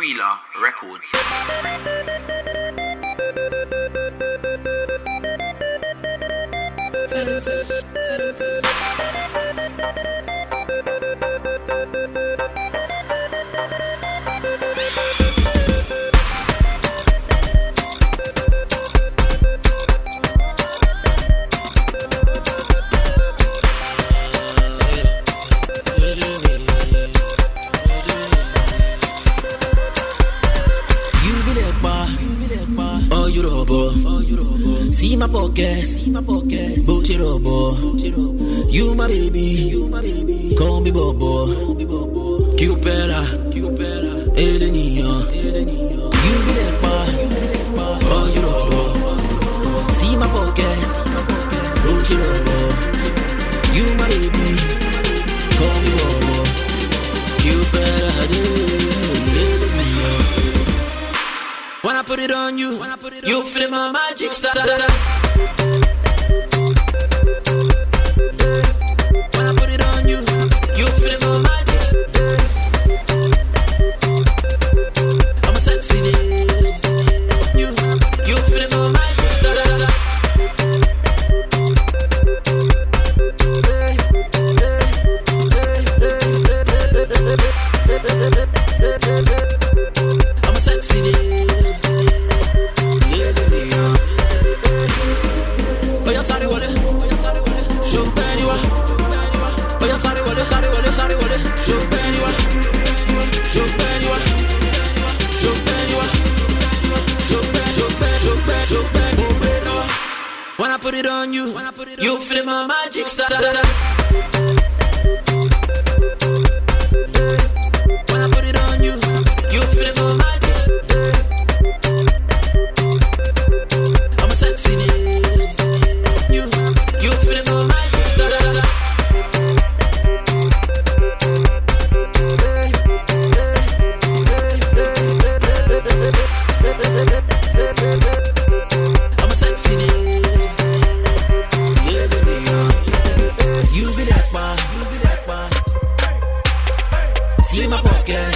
Aquila Records. See my pocket, see my pocket. Bullshit boy, You my baby, you my baby. Call me bobo, call me bobo. Cupera, Cupera. Niño, el. You be that bar, put it on you, when I put it you feel my magic star. Oya sáré wọlé, sáré wọlé, sáré wọlé, ṣùgbọ́n ẹni wá. Ṣùgbọ́n ẹni wá. Ṣùgbọ́n ẹni wá. Ṣùgbọ́n, ṣùgbọ́n, ṣùgbọ́n, ṣùgbọ́n, mo gbé lọ. When I put it on you, you feel my magic star.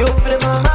You flip my.